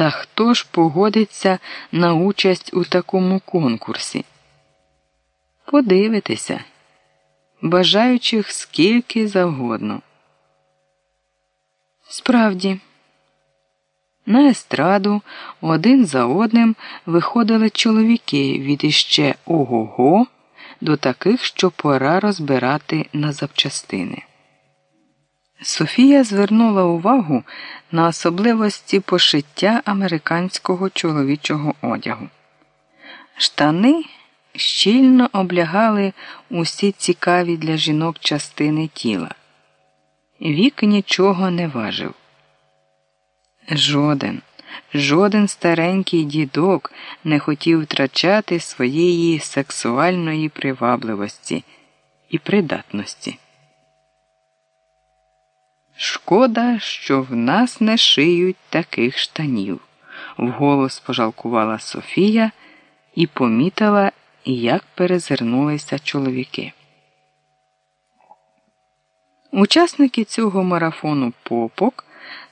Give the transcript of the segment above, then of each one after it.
Та хто ж погодиться на участь у такому конкурсі? Подивитися, бажаючих скільки завгодно. Справді, на естраду один за одним виходили чоловіки від іще ого-го до таких, що пора розбирати на запчастини. Софія звернула увагу на особливості пошиття американського чоловічого одягу. Штани щільно облягали усі цікаві для жінок частини тіла. Вік нічого не важив. Жоден, жоден старенький дідок не хотів втрачати своєї сексуальної привабливості і придатності. Шкода, що в нас не шиють таких штанів, вголос пожалкувала Софія і помітила, як перезирнулися чоловіки. Учасники цього марафону попок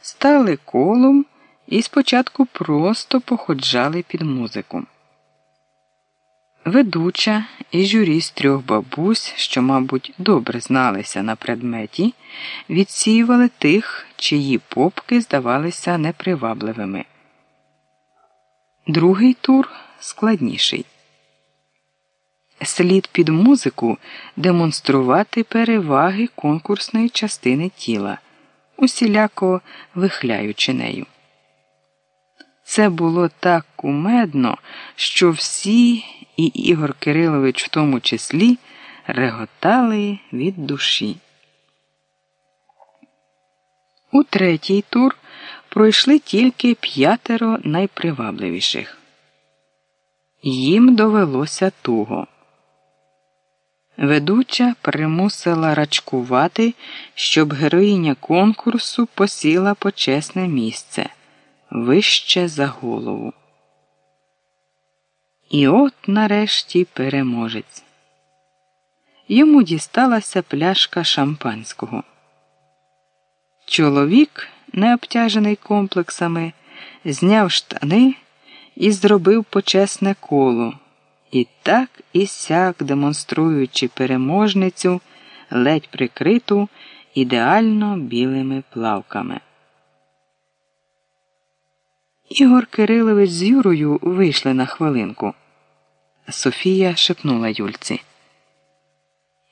стали колом і спочатку просто походжали під музику. Ведуча і журі з трьох бабусь, що, мабуть, добре зналися на предметі, відсіювали тих, чиї попки здавалися непривабливими. Другий тур складніший. Слід під музику демонструвати переваги конкурсної частини тіла, усіляко вихляючи нею. Це було так кумедно, що всі і Ігор Кирилович в тому числі реготали від душі. У третій тур пройшли тільки п'ятеро найпривабливіших. Їм довелося туго. Ведуча примусила рачкувати, щоб героїня конкурсу посіла почесне місце вище за голову. І от нарешті переможець. Йому дісталася пляшка шампанського. Чоловік, не обтяжений комплексами, зняв штани і зробив почесне коло. І так і сяк, демонструючи переможницю, ледь прикриту ідеально білими плавками. Ігор Кирилович з Юрою вийшли на хвилинку. Софія шепнула Юльці.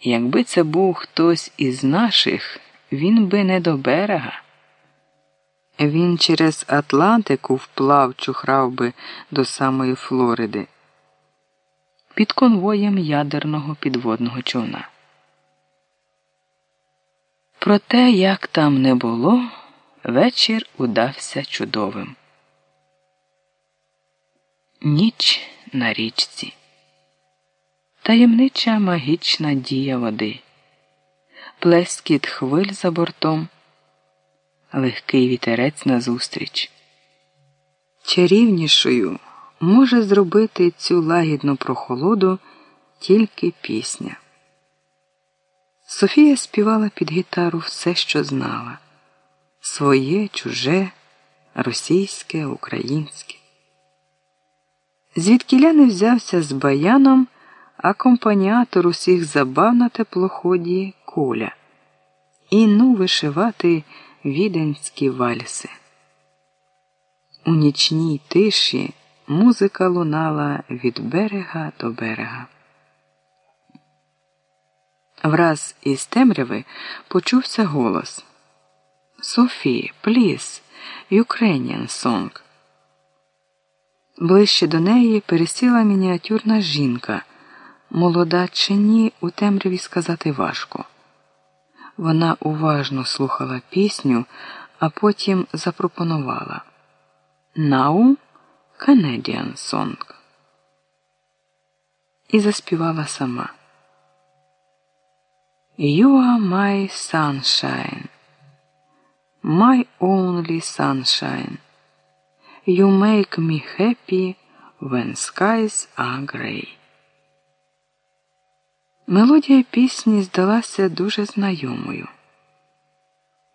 Якби це був хтось із наших, він би не до берега. Він через Атлантику вплав чухрав би до самої Флориди під конвоєм ядерного підводного човна. Проте, як там не було, вечір удався чудовим. Ніч на річці, таємнича магічна дія води, плескіт хвиль за бортом, легкий вітерець назустріч. Чарівнішою може зробити цю лагідну прохолоду тільки пісня. Софія співала під гітару все, що знала своє, чуже, російське, українське. Звідкіля не взявся з баяном акомпаніатор усіх забав на теплоході Коля і ну вишивати віденські вальси. У нічній тиші музика лунала від берега до берега. Враз із темряви почувся голос Софі, пліс, Ukrainian song. Ближче до неї пересіла мініатюрна жінка. Молода чи ні, у темряві сказати важко. Вона уважно слухала пісню, а потім запропонувала Now Canadian Song. І заспівала сама. You are my sunshine, my only sunshine. You make me happy when skies are grey. Мелодія пісні здалася дуже знайомою.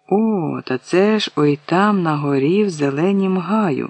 О, та це ж ой там на горі в зеленім гаю.